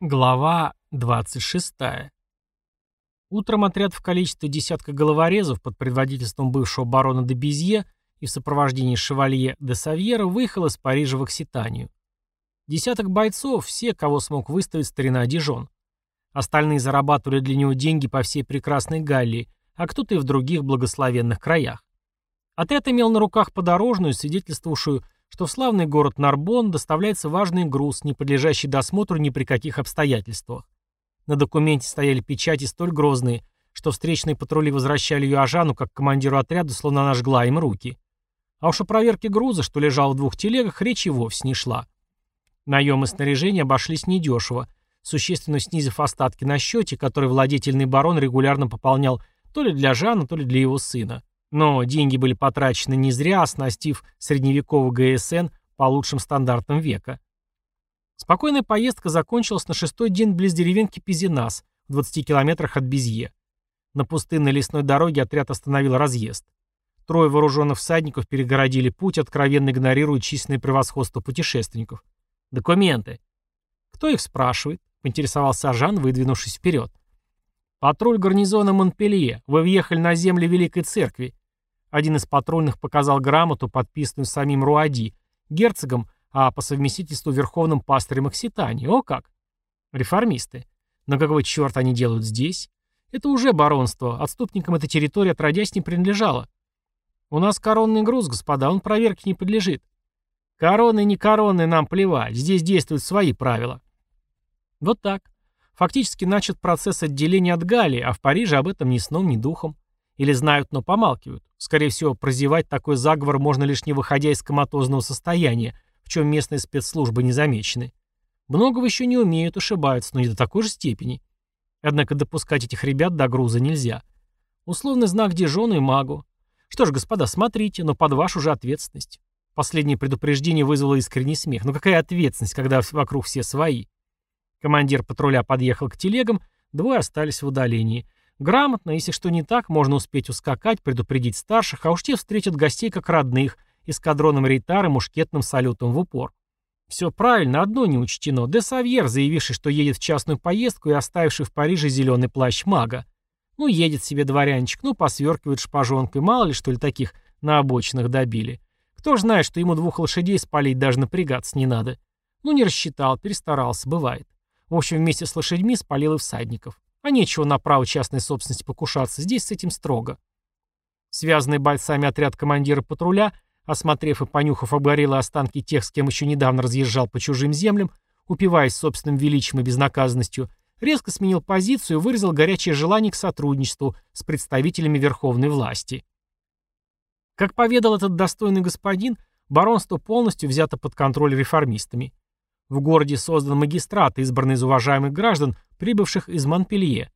Глава 26. Утром отряд в количестве десятка головорезов под предводительством бывшего барона де Безье и в сопровождении шевалье де Савьера выехал из Парижа в Окситанию. Десяток бойцов, все, кого смог выставить старина Дижон. Остальные зарабатывали для него деньги по всей прекрасной Галлии, а кто-то и в других благословенных краях. Отряд имел на руках подорожную, свидетельствовавшую что в славный город Нарбон доставляется важный груз, не подлежащий досмотру ни при каких обстоятельствах. На документе стояли печати столь грозные, что встречные патрули возвращали Юажану как командиру отряда, словно она жгла им руки. А уж о проверке груза, что лежал в двух телегах, речи вовсе не шла. Наем и снаряжение обошлись недешево, существенно снизив остатки на счете, который владетельный барон регулярно пополнял то ли для Жана, то ли для его сына. Но деньги были потрачены не зря, оснастив средневековый ГСН по лучшим стандартам века. Спокойная поездка закончилась на шестой день близ деревенки Пизинас, в 20 километрах от Безье. На пустынной лесной дороге отряд остановил разъезд. Трое вооруженных всадников перегородили путь, откровенно игнорируя численное превосходство путешественников. «Документы». «Кто их спрашивает?» — поинтересовался Жан, выдвинувшись вперед. «Патруль гарнизона Монпелье. Вы въехали на земли Великой Церкви. Один из патрульных показал грамоту, подписанную самим Руади, герцогом, а по совместительству верховным пастырем Окситании. О как! Реформисты. Но какого черта они делают здесь? Это уже баронство. Отступникам эта территория отродясь не принадлежала. У нас коронный груз, господа, он проверке не подлежит. Короны не короны, нам плевать. Здесь действуют свои правила. Вот так. Фактически начат процесс отделения от Галлии, а в Париже об этом ни сном, ни духом. Или знают, но помалкивают. Скорее всего, прозевать такой заговор можно лишь не выходя из коматозного состояния, в чем местные спецслужбы не замечены. Многого еще не умеют, ошибаются, но не до такой же степени. Однако допускать этих ребят до груза нельзя. Условный знак Дижону и магу. Что ж, господа, смотрите, но под вашу же ответственность. Последнее предупреждение вызвало искренний смех. Но какая ответственность, когда вокруг все свои? Командир патруля подъехал к телегам, двое остались в удалении. Грамотно, если что не так, можно успеть ускакать, предупредить старших, а уж те встретят гостей как родных, эскадроном рейтар и мушкетным салютом в упор. Все правильно, одно не учтено. Де Савьер, заявивший, что едет в частную поездку и оставивший в Париже зеленый плащ мага. Ну, едет себе дворянчик, ну, посверкивает шпажонкой, мало ли, что ли, таких на обочинах добили. Кто ж знает, что ему двух лошадей спалить даже напрягаться не надо. Ну, не рассчитал, перестарался, бывает. В общем, вместе с лошадьми спалил и всадников. А нечего на право частной собственности покушаться, здесь с этим строго. Связанный бойцами отряд командира патруля, осмотрев и понюхав обгорелые останки тех, с кем еще недавно разъезжал по чужим землям, упиваясь собственным величием и безнаказанностью, резко сменил позицию и выразил горячее желание к сотрудничеству с представителями верховной власти. Как поведал этот достойный господин, баронство полностью взято под контроль реформистами. В городе создан магистрат, избранный из уважаемых граждан, прибывших из Монпелье.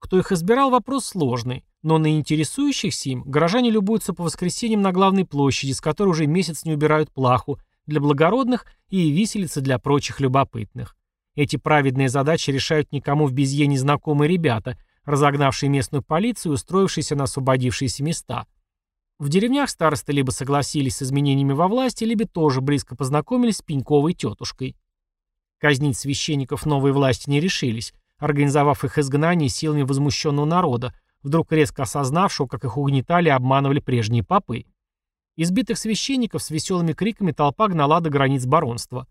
Кто их избирал, вопрос сложный, но на интересующихся им горожане любуются по воскресеньям на главной площади, с которой уже месяц не убирают плаху, для благородных и виселицы для прочих любопытных. Эти праведные задачи решают никому в безье незнакомые ребята, разогнавшие местную полицию и устроившиеся на освободившиеся места. В деревнях старосты либо согласились с изменениями во власти, либо тоже близко познакомились с пеньковой тетушкой. Казнить священников новой власти не решились, организовав их изгнание силами возмущенного народа, вдруг резко осознавшего, как их угнетали и обманывали прежние попы. Избитых священников с веселыми криками толпа гнала до границ баронства.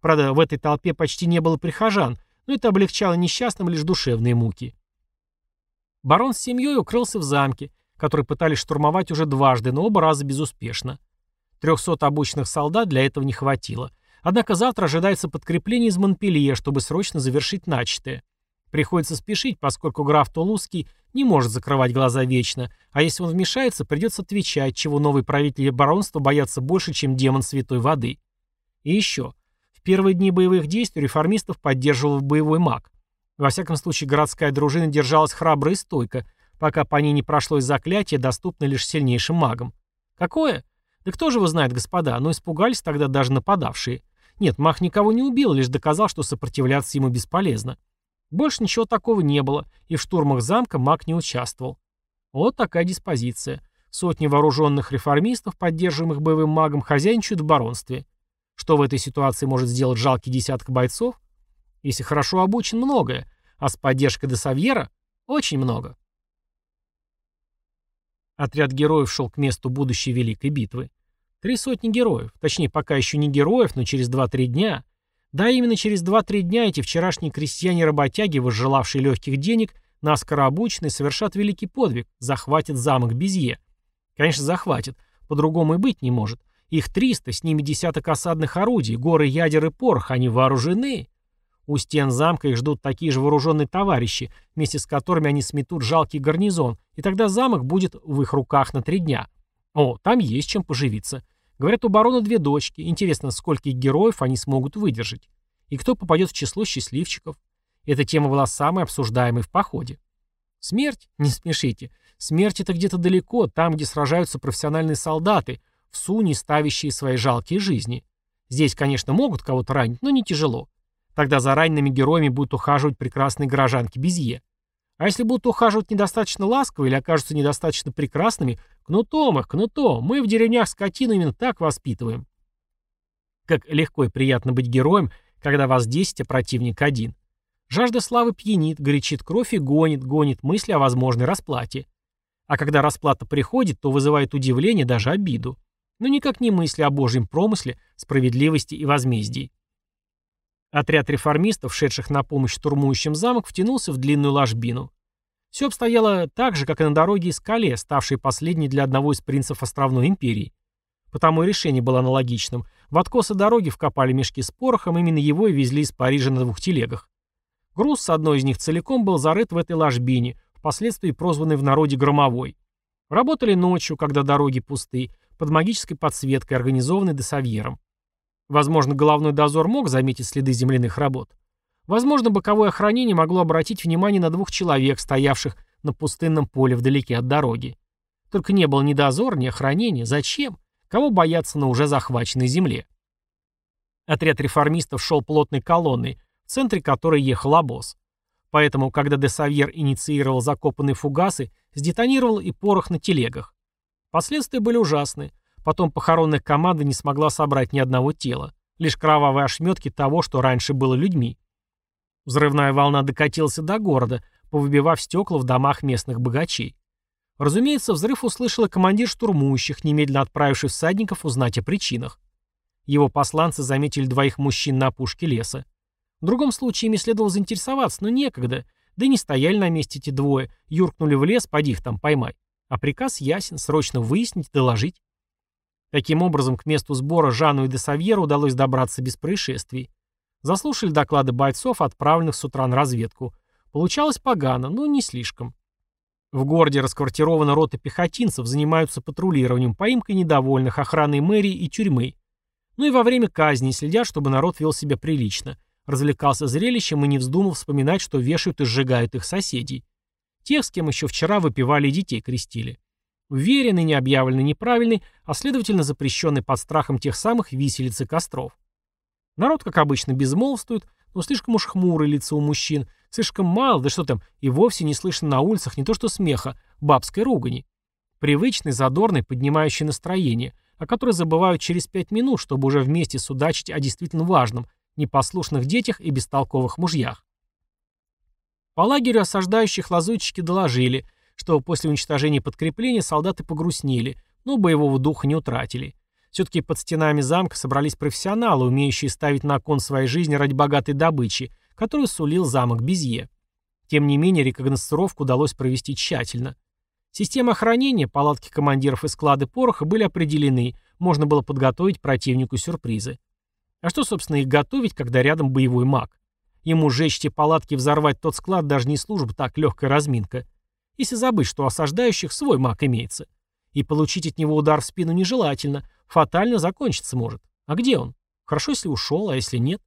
Правда, в этой толпе почти не было прихожан, но это облегчало несчастным лишь душевные муки. Барон с семьей укрылся в замке, который пытались штурмовать уже дважды, но оба раза безуспешно. Трехсот обученных солдат для этого не хватило – Однако завтра ожидается подкрепление из Монпелье, чтобы срочно завершить начатое. Приходится спешить, поскольку граф Тулузский не может закрывать глаза вечно, а если он вмешается, придется отвечать, чего новые правители баронства боятся больше, чем демон святой воды. И еще. В первые дни боевых действий реформистов поддерживал боевой маг. Во всяком случае, городская дружина держалась храбро и стойко, пока по ней не прошлось заклятие, доступное лишь сильнейшим магам. Какое? Да кто же его знает, господа, но испугались тогда даже нападавшие. Нет, Мах никого не убил, лишь доказал, что сопротивляться ему бесполезно. Больше ничего такого не было, и в штурмах замка Маг не участвовал. Вот такая диспозиция. Сотни вооруженных реформистов, поддерживаемых боевым магом, хозяйничают в баронстве. Что в этой ситуации может сделать жалкий десяток бойцов? Если хорошо обучен, многое, а с поддержкой Десавьера очень много. Отряд героев шел к месту будущей Великой битвы. Три сотни героев, точнее, пока еще не героев, но через 2-3 дня. Да, именно через 2-3 дня эти вчерашние крестьяне-работяги, возжелавшие легких денег, наскоро обученные, совершат великий подвиг, захватят замок Безье. Конечно, захватят, по-другому и быть не может. Их 300, с ними десяток осадных орудий, горы ядер и порох, они вооружены. У стен замка их ждут такие же вооруженные товарищи, вместе с которыми они сметут жалкий гарнизон, и тогда замок будет в их руках на три дня. О, там есть чем поживиться. Говорят, у барона две дочки. Интересно, скольких героев они смогут выдержать. И кто попадет в число счастливчиков. Эта тема была самой обсуждаемой в походе. Смерть? Не смешите. Смерть это где-то далеко, там, где сражаются профессиональные солдаты, в суне ставящие свои жалкие жизни. Здесь, конечно, могут кого-то ранить, но не тяжело. Тогда за ранеными героями будут ухаживать прекрасные горожанки Безье. А если будут ухаживать недостаточно ласково или окажутся недостаточно прекрасными, кнутом их, кнутом. Мы в деревнях скотину именно так воспитываем. Как легко и приятно быть героем, когда вас 10, а противник один. Жажда славы пьянит, горячит кровь и гонит, гонит мысли о возможной расплате. А когда расплата приходит, то вызывает удивление, даже обиду. Но никак не мысли о Божьем промысле, справедливости и возмездии. Отряд реформистов, шедших на помощь штурмующим замок, втянулся в длинную ложбину. Все обстояло так же, как и на дороге из Кале, ставшей последней для одного из принцев островной империи. Потому и решение было аналогичным. В откосы дороги вкопали мешки с порохом, именно его и везли из Парижа на двух телегах. Груз с одной из них целиком был зарыт в этой ложбине, впоследствии прозванной в народе Громовой. Работали ночью, когда дороги пусты, под магической подсветкой, организованной Десавьером. Возможно, головной дозор мог заметить следы земляных работ. Возможно, боковое охранение могло обратить внимание на двух человек, стоявших на пустынном поле вдалеке от дороги. Только не было ни дозора, ни охранения. Зачем? Кого бояться на уже захваченной земле? Отряд реформистов шел плотной колонной, в центре которой ехал обоз. Поэтому, когда де Савьер инициировал закопанные фугасы, сдетонировал и порох на телегах. Последствия были ужасны. Потом похоронная команда не смогла собрать ни одного тела. Лишь кровавые ошметки того, что раньше было людьми. Взрывная волна докатилась до города, повыбивав стекла в домах местных богачей. Разумеется, взрыв услышал и командир штурмующих, немедленно отправивший всадников узнать о причинах. Его посланцы заметили двоих мужчин на опушке леса. В другом случае ими следовало заинтересоваться, но некогда. Да и не стояли на месте эти двое, юркнули в лес, поди их там поймай. А приказ ясен, срочно выяснить, доложить. Таким образом, к месту сбора Жанну и Десавьеру удалось добраться без происшествий. Заслушали доклады бойцов, отправленных с утра на разведку. Получалось погано, но не слишком. В городе расквартирована рота пехотинцев, занимаются патрулированием, поимкой недовольных, охраной мэрии и тюрьмы. Ну и во время казни следят, чтобы народ вел себя прилично. Развлекался зрелищем и не вздумал вспоминать, что вешают и сжигают их соседей. Тех, с кем еще вчера выпивали и детей крестили. Уверенный, не объявленный неправильный, а следовательно запрещенный под страхом тех самых виселиц и костров. Народ, как обычно, безмолвствует, но слишком уж хмурые лица у мужчин, слишком мало, да что там, и вовсе не слышно на улицах не то что смеха, бабской ругани. Привычный, задорный, поднимающий настроение, о которой забывают через пять минут, чтобы уже вместе судачить о действительно важном, непослушных детях и бестолковых мужьях. По лагерю осаждающих лазутчики доложили, что после уничтожения подкрепления солдаты погрустнели, но боевого духа не утратили. Все-таки под стенами замка собрались профессионалы, умеющие ставить на кон своей жизни ради богатой добычи, которую сулил замок Безье. Тем не менее, рекогносцировку удалось провести тщательно. Система охранения, палатки командиров и склады пороха были определены, можно было подготовить противнику сюрпризы. А что, собственно, их готовить, когда рядом боевой маг? Ему сжечь те палатки взорвать тот склад даже не служба, так легкая разминка. Если забыть, что у осаждающих свой маг имеется. И получить от него удар в спину нежелательно, фатально закончиться может. А где он? Хорошо, если ушел, а если нет?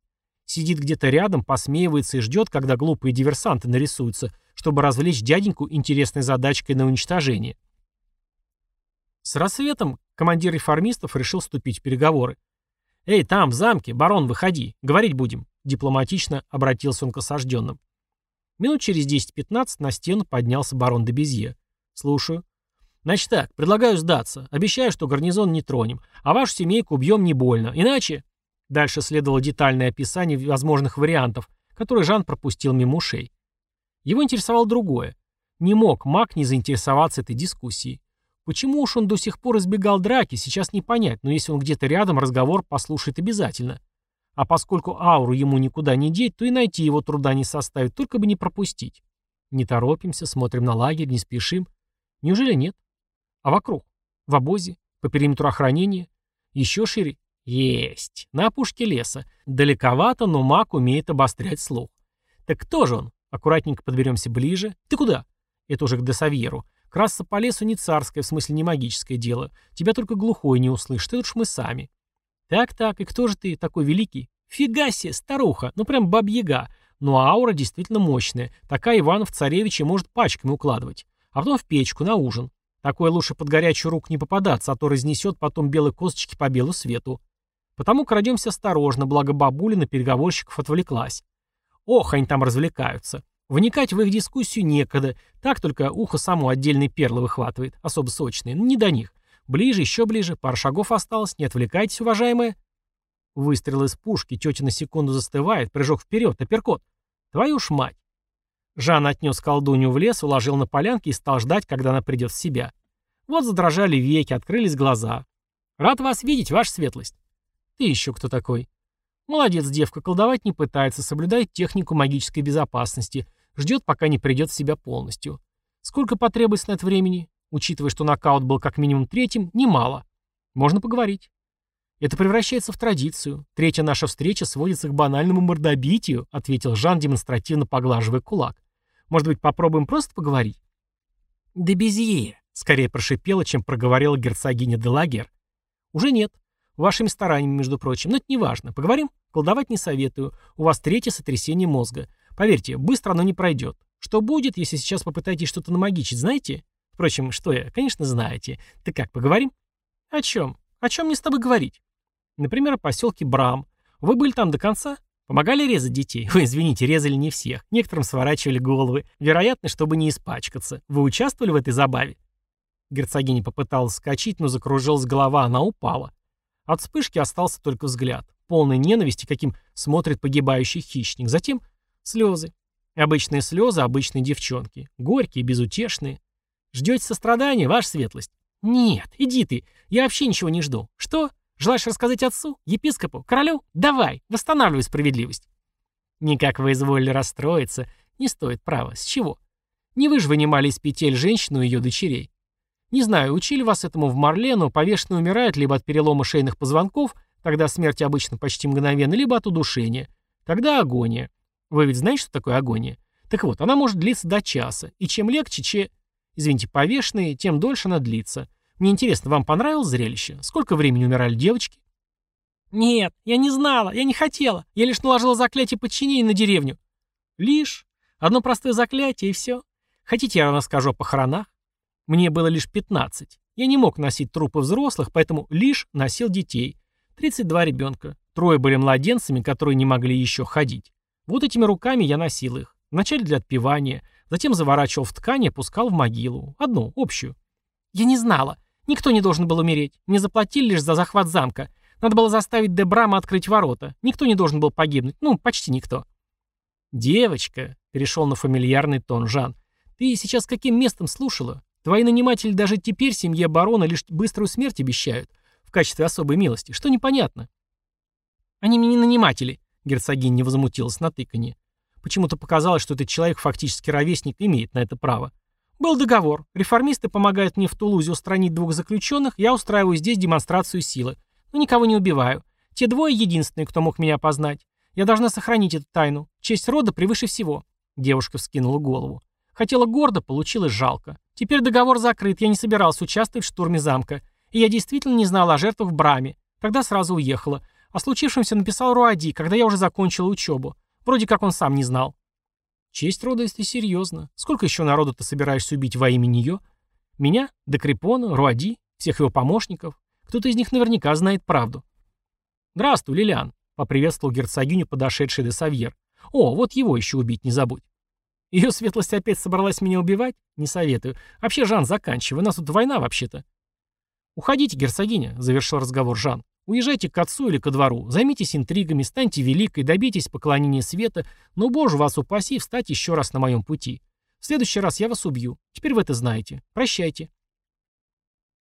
Сидит где-то рядом, посмеивается и ждет, когда глупые диверсанты нарисуются, чтобы развлечь дяденьку интересной задачкой на уничтожение. С рассветом командир реформистов решил вступить в переговоры. «Эй, там, в замке, барон, выходи, говорить будем», — дипломатично обратился он к осажденным. Минут через 10-15 на стену поднялся барон де Безье. «Слушаю». «Значит так, предлагаю сдаться. Обещаю, что гарнизон не тронем. А вашу семейку убьем не больно. Иначе...» Дальше следовало детальное описание возможных вариантов, который Жан пропустил мимо ушей. Его интересовало другое. Не мог маг не заинтересоваться этой дискуссией. Почему уж он до сих пор избегал драки, сейчас не понять, но если он где-то рядом, разговор послушает обязательно. А поскольку ауру ему никуда не деть, то и найти его труда не составит, только бы не пропустить. Не торопимся, смотрим на лагерь, не спешим. Неужели нет? А вокруг? В обозе? По периметру охранения? Еще шире? Есть. На опушке леса. Далековато, но маг умеет обострять слух. Так кто же он? Аккуратненько подберемся ближе. Ты куда? Это уже к Десавьеру. Красться по лесу не царское, в смысле не магическое дело. Тебя только глухой не услышит, это уж мы сами. Так-так, и кто же ты такой великий? Фига себе, старуха, ну прям бабьяга. Ну а аура действительно мощная. Такая Иван в царевиче может пачками укладывать. А потом в печку, на ужин. Такое лучше под горячую руку не попадаться, а то разнесет потом белые косточки по белу свету. Потому крадемся осторожно, благо бабуля на переговорщиков отвлеклась. Ох, они там развлекаются. Вникать в их дискуссию некогда, так только ухо само отдельные перлы выхватывает, особо сочные, не до них. Ближе, еще ближе, пара шагов осталось, не отвлекайтесь, уважаемые. Выстрел из пушки, тетя на секунду застывает, прыжок вперед, апперкот. Твою ж мать. Жан отнес колдунью в лес, уложил на полянке и стал ждать, когда она придет в себя. Вот задрожали веки, открылись глаза. «Рад вас видеть, ваша светлость». «Ты еще кто такой?» «Молодец, девка, колдовать не пытается, соблюдает технику магической безопасности, ждет, пока не придет в себя полностью. Сколько потребуется на это времени? Учитывая, что нокаут был как минимум третьим, немало. Можно поговорить». «Это превращается в традицию. Третья наша встреча сводится к банальному мордобитию», ответил Жан, демонстративно поглаживая кулак. «Может быть, попробуем просто поговорить?» «Да безье», — скорее прошипела, чем проговорила герцогиня де Лагер. «Уже нет. Вашими стараниями, между прочим. Но это не важно. Поговорим? Колдовать не советую. У вас третье сотрясение мозга. Поверьте, быстро оно не пройдет. Что будет, если сейчас попытаетесь что-то намагичить, знаете? Впрочем, что я, конечно, знаете. Ты как, поговорим? О чем? О чем мне с тобой говорить? Например, о поселке Брам. Вы были там до конца? Помогали резать детей? Вы, извините, резали не всех. Некоторым сворачивали головы. Вероятно, чтобы не испачкаться. Вы участвовали в этой забаве? Герцогиня попыталась скачать, но закружилась голова, она упала. От вспышки остался только взгляд. Полной ненависти, каким смотрит погибающий хищник. Затем слезы. Обычные слезы обычной девчонки. Горькие, безутешные. Ждете сострадания, ваша светлость? Нет, иди ты. Я вообще ничего не жду. Что? Желаешь рассказать отцу, епископу, королю? Давай, восстанавливай справедливость. Никак вы изволили расстроиться. Не стоит права. С чего? Не вы же вынимали из петель женщину и ее дочерей. Не знаю, учили вас этому в Марле, но повешенный умирает либо от перелома шейных позвонков, тогда смерть обычно почти мгновенна, либо от удушения. Тогда агония. Вы ведь знаете, что такое агония? Так вот, она может длиться до часа, и чем легче, чем... Извините, повешенные, тем дольше она длится. Мне интересно, вам понравилось зрелище? Сколько времени умирали девочки? Нет, я не знала, я не хотела. Я лишь наложила заклятие подчинения на деревню. Лишь. Одно простое заклятие и все. Хотите, я вам расскажу о похоронах? Мне было лишь 15. Я не мог носить трупы взрослых, поэтому лишь носил детей. 32 ребенка. Трое были младенцами, которые не могли еще ходить. Вот этими руками я носил их. Вначале для отпевания, затем заворачивал в ткань и опускал в могилу. Одну, общую. Я не знала. Никто не должен был умереть. Мне заплатили лишь за захват замка. Надо было заставить Дебрама открыть ворота. Никто не должен был погибнуть. Ну, почти никто. «Девочка», — перешел на фамильярный тон Жан, — «ты сейчас каким местом слушала? Твои наниматели даже теперь семье барона лишь быструю смерть обещают, в качестве особой милости. Что непонятно?» «Они мне не наниматели», — герцогиня не возмутилась на тыканье. Почему-то показалось, что этот человек фактически ровесник имеет на это право. Был договор. Реформисты помогают мне в Тулузе устранить двух заключенных, я устраиваю здесь демонстрацию силы. Но никого не убиваю. Те двое единственные, кто мог меня опознать. Я должна сохранить эту тайну. Честь рода превыше всего. Девушка вскинула голову. Хотела гордо, получилось жалко. Теперь договор закрыт, я не собирался участвовать в штурме замка. И я действительно не знала о жертвах в Браме. Тогда сразу уехала. О случившемся написал Руади, когда я уже закончила учебу. Вроде как он сам не знал. Честь рода, если серьезно. Сколько еще народу ты собираешься убить во имя нее? Меня? Декрепона? Руади? Всех его помощников? Кто-то из них наверняка знает правду. «Здравствуй, Лилиан», — поприветствовал герцогиню, подошедший де Савьер. «О, вот его еще убить не забудь». Ее светлость опять собралась меня убивать? Не советую. Вообще, Жан, заканчивай. У нас тут война вообще-то. «Уходите, герцогиня», — завершил разговор Жан. Уезжайте к отцу или ко двору, займитесь интригами, станьте великой, добейтесь поклонения света, но, боже вас упаси, встать еще раз на моем пути. В следующий раз я вас убью. Теперь вы это знаете. Прощайте.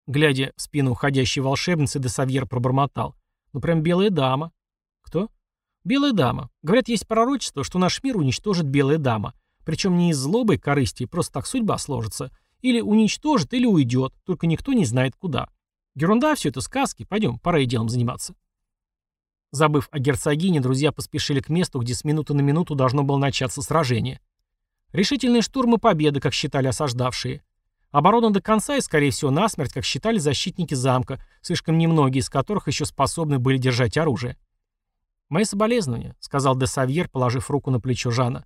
Глядя в спину уходящей волшебницы, де Савьер пробормотал. Ну прям белая дама. Кто? Белая дама. Говорят, есть пророчество, что наш мир уничтожит белая дама. Причем не из злобы и корысти, просто так судьба сложится. Или уничтожит, или уйдет, только никто не знает куда. Ерунда все это, сказки. Пойдем, пора и делом заниматься. Забыв о герцогине, друзья поспешили к месту, где с минуты на минуту должно было начаться сражение. Решительные штурмы победы, как считали осаждавшие. Оборона до конца и, скорее всего, насмерть, как считали защитники замка, слишком немногие из которых еще способны были держать оружие. «Мои соболезнования», — сказал де Савьер, положив руку на плечо Жана.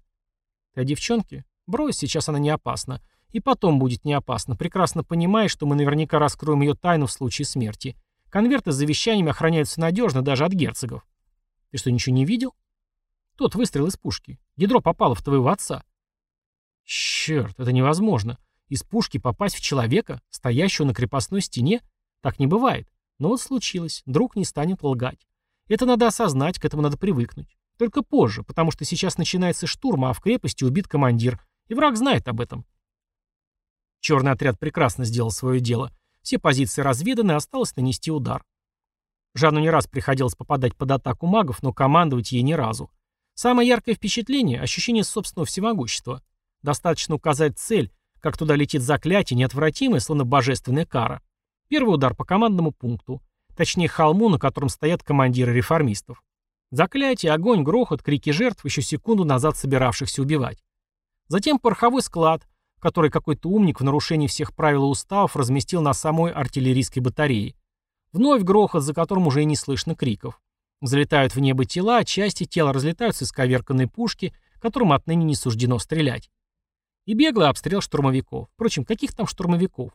«Ты о девчонке? Брось, сейчас она не опасна. И потом будет не опасно, прекрасно понимая, что мы наверняка раскроем ее тайну в случае смерти. Конверты с завещаниями охраняются надежно даже от герцогов. Ты что, ничего не видел? Тот выстрел из пушки. Ядро попало в твоего отца. Черт, это невозможно. Из пушки попасть в человека, стоящего на крепостной стене? Так не бывает. Но вот случилось. Друг не станет лгать. Это надо осознать, к этому надо привыкнуть. Только позже, потому что сейчас начинается штурм, а в крепости убит командир. И враг знает об этом. Черный отряд прекрасно сделал свое дело. Все позиции разведаны, осталось нанести удар. Жанну не раз приходилось попадать под атаку магов, но командовать ей ни разу. Самое яркое впечатление – ощущение собственного всемогущества. Достаточно указать цель, как туда летит заклятие, неотвратимое, словно божественная кара. Первый удар по командному пункту. Точнее, холму, на котором стоят командиры реформистов. Заклятие, огонь, грохот, крики жертв, еще секунду назад собиравшихся убивать. Затем пороховой склад, который какой-то умник в нарушении всех правил и уставов разместил на самой артиллерийской батарее. Вновь грохот, за которым уже и не слышно криков. Залетают в небо тела, а части тела разлетаются из коверканной пушки, которым отныне не суждено стрелять. И беглый обстрел штурмовиков. Впрочем, каких там штурмовиков?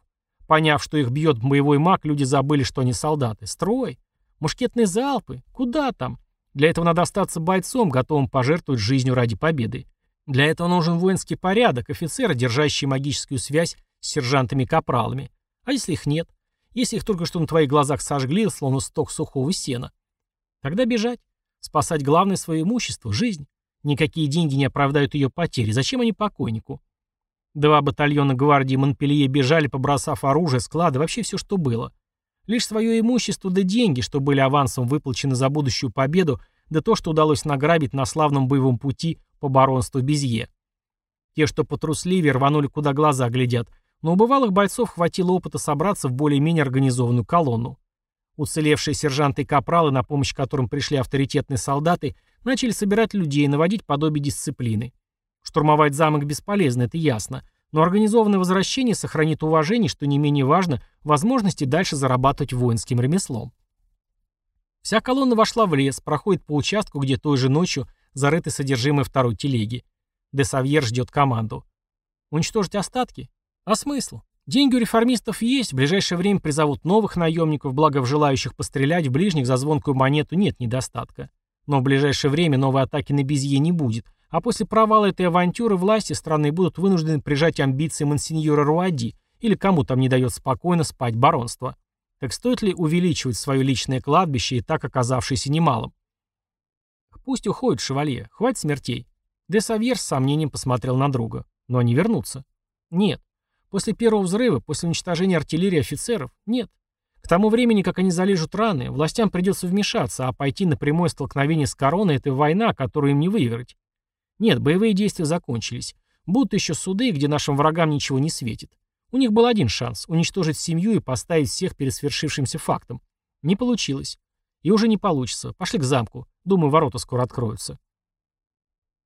Поняв, что их бьет боевой маг, люди забыли, что они солдаты. Строй. Мушкетные залпы. Куда там? Для этого надо остаться бойцом, готовым пожертвовать жизнью ради победы. Для этого нужен воинский порядок, офицеры, держащие магическую связь с сержантами-капралами. А если их нет? Если их только что на твоих глазах сожгли, словно сток сухого сена? Тогда бежать. Спасать главное свое имущество – жизнь. Никакие деньги не оправдают ее потери. Зачем они покойнику? Два батальона гвардии Монпелье бежали, побросав оружие, склады, вообще все, что было. Лишь свое имущество да деньги, что были авансом выплачены за будущую победу, да то, что удалось награбить на славном боевом пути по баронству Безье. Те, что потрусливее, рванули куда глаза глядят, но у бывалых бойцов хватило опыта собраться в более-менее организованную колонну. Уцелевшие сержанты и капралы, на помощь которым пришли авторитетные солдаты, начали собирать людей, наводить подобие дисциплины. Штурмовать замок бесполезно, это ясно, но организованное возвращение сохранит уважение, что не менее важно, возможности дальше зарабатывать воинским ремеслом. Вся колонна вошла в лес, проходит по участку, где той же ночью зарыты содержимое второй телеги. Де Савьер ждет команду. Уничтожить остатки? А смысл? Деньги у реформистов есть, в ближайшее время призовут новых наемников, благо в желающих пострелять в ближних за звонкую монету нет недостатка. Но в ближайшее время новой атаки на Безье не будет, а после провала этой авантюры власти страны будут вынуждены прижать амбиции мансиньора Руади или кому там не дает спокойно спать баронство. Так стоит ли увеличивать свое личное кладбище и так оказавшееся немалым? Пусть уходит шевалье, хватит смертей. Де Савьер с сомнением посмотрел на друга. Но они вернутся. Нет. После первого взрыва, после уничтожения артиллерии офицеров, нет. К тому времени, как они залежут раны, властям придется вмешаться, а пойти на прямое столкновение с короной – это война, которую им не выиграть. Нет, боевые действия закончились. Будут еще суды, где нашим врагам ничего не светит. У них был один шанс – уничтожить семью и поставить всех перед свершившимся фактом. Не получилось. И уже не получится. Пошли к замку. Думаю, ворота скоро откроются.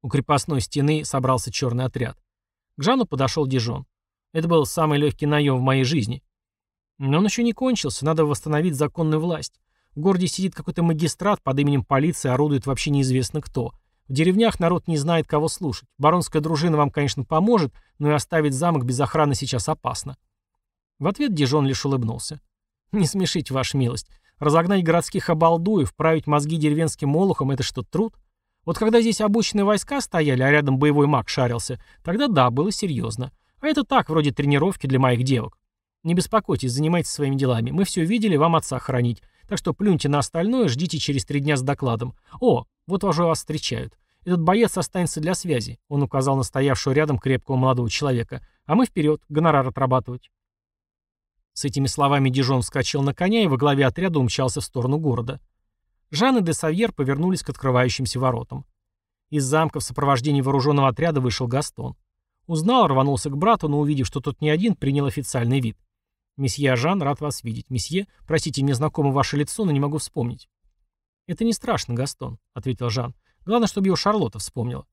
У крепостной стены собрался черный отряд. К Жану подошел Дижон. Это был самый легкий наем в моей жизни. Но он еще не кончился, надо восстановить законную власть. В городе сидит какой-то магистрат под именем полиции, орудует вообще неизвестно кто. В деревнях народ не знает, кого слушать. Баронская дружина вам, конечно, поможет, но и оставить замок без охраны сейчас опасно. В ответ Дижон лишь улыбнулся. «Не смешите, ваша милость. Разогнать городских обалдуев, править мозги деревенским молохом — это что, труд? Вот когда здесь обычные войска стояли, а рядом боевой маг шарился, тогда да, было серьезно. А это так, вроде тренировки для моих девок. Не беспокойтесь, занимайтесь своими делами. Мы все видели, вам отца хранить. Так что плюньте на остальное, ждите через три дня с докладом. О, вот уже вас встречают. Этот боец останется для связи», — он указал на стоявшего рядом крепкого молодого человека. «А мы вперед, гонорар отрабатывать». С этими словами Дижон вскочил на коня и во главе отряда умчался в сторону города. Жан и де Савьер повернулись к открывающимся воротам. Из замка в сопровождении вооруженного отряда вышел Гастон. Узнал, рванулся к брату, но увидев, что тот не один, принял официальный вид. «Месье Жан, рад вас видеть. Месье, простите, мне знакомо ваше лицо, но не могу вспомнить». «Это не страшно, Гастон», — ответил Жан. «Главное, чтобы его Шарлотта вспомнила».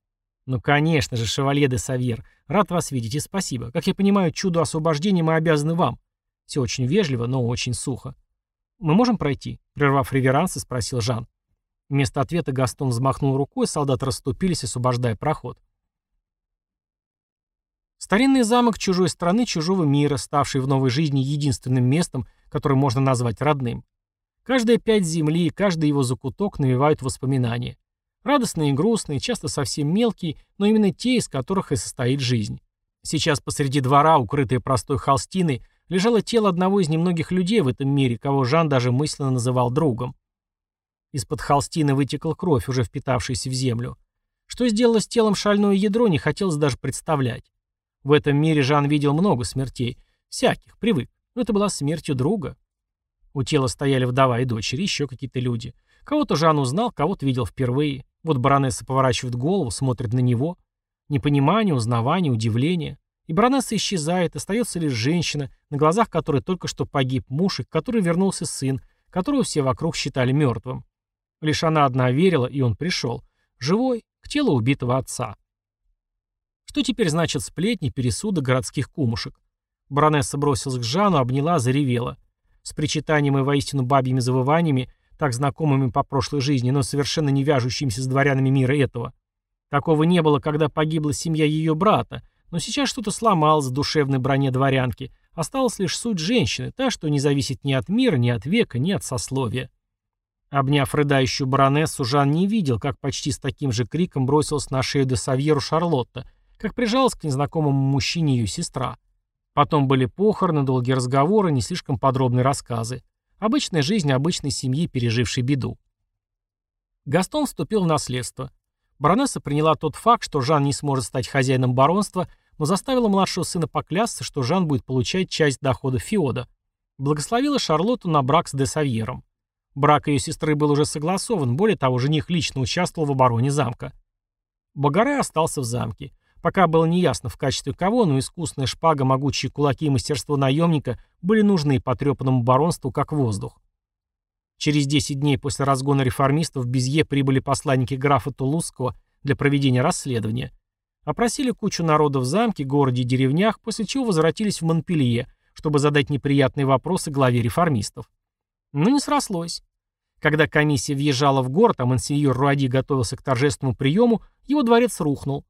«Ну, конечно же, шевалье де Савьер. Рад вас видеть и спасибо. Как я понимаю, чудо освобождения мы обязаны вам». Все очень вежливо, но очень сухо. «Мы можем пройти?» — прервав реверансы, спросил Жан. Вместо ответа Гастон взмахнул рукой, солдаты расступились, освобождая проход. Старинный замок чужой страны, чужого мира, ставший в новой жизни единственным местом, которое можно назвать родным. Каждая пять земли, каждый его закуток навевают воспоминания. Радостные и грустные, часто совсем мелкие, но именно те, из которых и состоит жизнь. Сейчас посреди двора, укрытые простой холстиной, лежало тело одного из немногих людей в этом мире, кого Жан даже мысленно называл другом. Из-под холстины вытекла кровь, уже впитавшаяся в землю. Что сделало с телом шальное ядро, не хотелось даже представлять. В этом мире Жан видел много смертей. Всяких, привык. Но это была смертью друга. У тела стояли вдова и дочери, еще какие-то люди. Кого-то Жан узнал, кого-то видел впервые. Вот баронесса поворачивает голову, смотрит на него. Непонимание, узнавание, удивление. И баронесса исчезает, остается лишь женщина, на глазах которой только что погиб муж, и к которой вернулся сын, которого все вокруг считали мертвым. Лишь она одна верила, и он пришел. Живой, к телу убитого отца. Что теперь значит сплетни, пересуды городских кумушек? Баронесса бросилась к Жану, обняла, заревела. С причитанием и воистину бабьими завываниями, так знакомыми по прошлой жизни, но совершенно не вяжущимися с дворянами мира этого. Такого не было, когда погибла семья ее брата, но сейчас что-то сломалось в душевной броне дворянки. Осталась лишь суть женщины, та, что не зависит ни от мира, ни от века, ни от сословия. Обняв рыдающую баронессу, Жан не видел, как почти с таким же криком бросилась на шею де Савьеру Шарлотта, как прижалась к незнакомому мужчине ее сестра. Потом были похороны, долгие разговоры, не слишком подробные рассказы. Обычная жизнь обычной семьи, пережившей беду. Гастон вступил в наследство. Баронесса приняла тот факт, что Жан не сможет стать хозяином баронства, но заставила младшего сына поклясться, что Жан будет получать часть дохода Феода. Благословила Шарлотту на брак с де Савьером. Брак ее сестры был уже согласован, более того, жених лично участвовал в обороне замка. Багаре остался в замке. Пока было неясно в качестве кого, но искусная шпага, могучие кулаки и мастерство наемника были нужны потрепанному баронству как воздух. Через 10 дней после разгона реформистов в Безье прибыли посланники графа Тулузского для проведения расследования. Опросили кучу народа в замке, городе и деревнях, после чего возвратились в Монпелье, чтобы задать неприятные вопросы главе реформистов. Но не срослось. Когда комиссия въезжала в город, а мансиньор Руади готовился к торжественному приему, его дворец рухнул.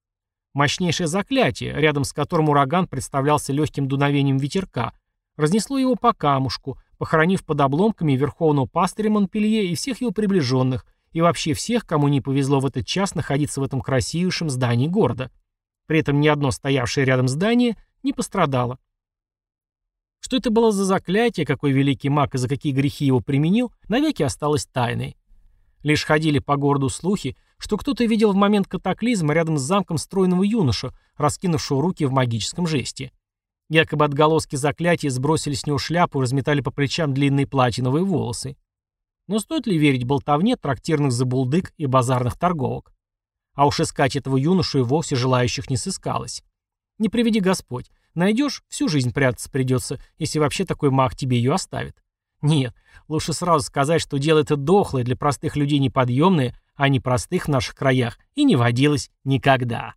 Мощнейшее заклятие, рядом с которым ураган представлялся легким дуновением ветерка, разнесло его по камушку, похоронив под обломками верховного пастыря Монпелье и всех его приближенных, и вообще всех, кому не повезло в этот час находиться в этом красивейшем здании города. При этом ни одно стоявшее рядом здание не пострадало. Что это было за заклятие, какой великий маг и за какие грехи его применил, навеки осталось тайной. Лишь ходили по городу слухи, что кто-то видел в момент катаклизма рядом с замком стройного юношу, раскинувшего руки в магическом жесте. Якобы отголоски заклятия сбросили с него шляпу и разметали по плечам длинные платиновые волосы. Но стоит ли верить болтовне трактирных забулдык и базарных торговок? А уж искать этого юношу и вовсе желающих не сыскалось. Не приведи Господь. Найдешь, всю жизнь прятаться придется, если вообще такой маг тебе ее оставит. Нет, лучше сразу сказать, что дело это дохлое, для простых людей неподъемное, а не простых в наших краях, и не водилось никогда.